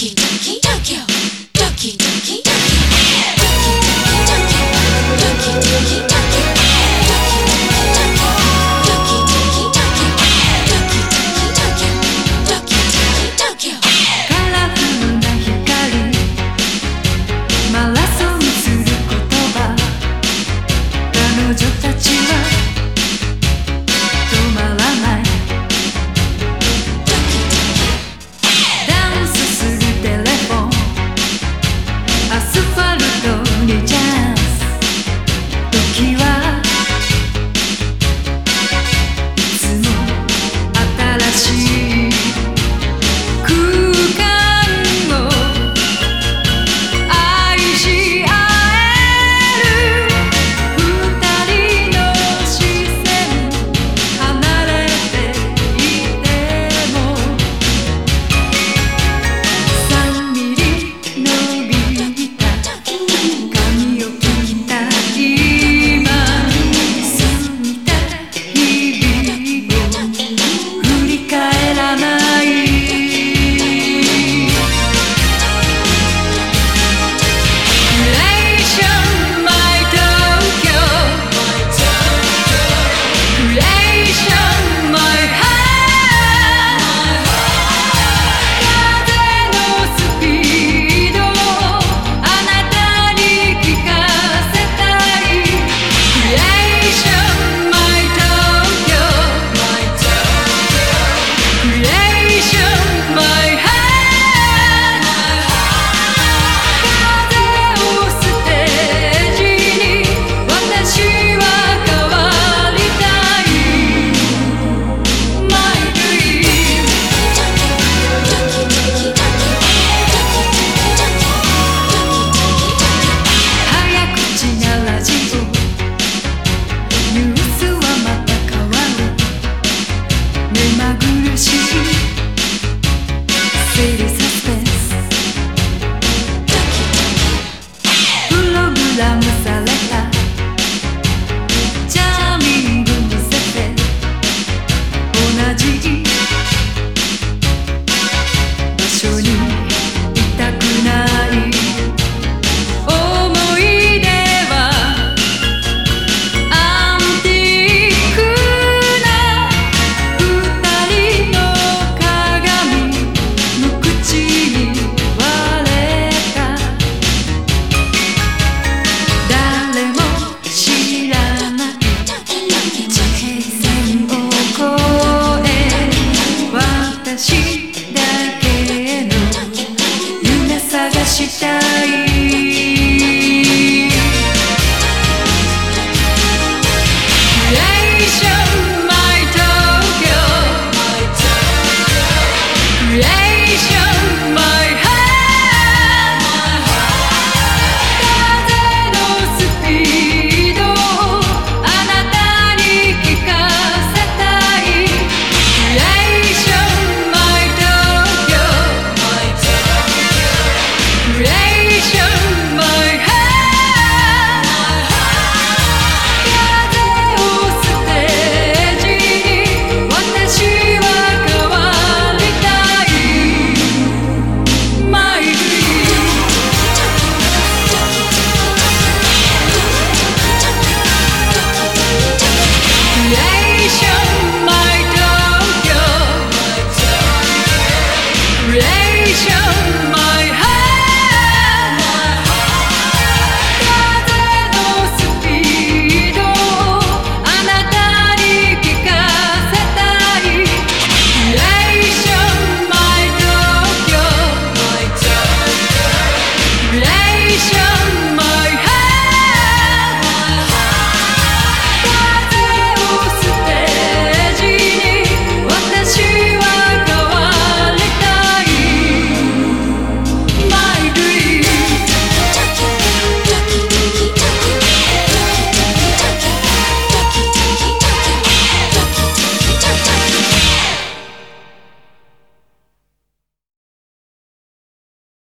Doki, doki, Tokyo. Doki, doki. You. したい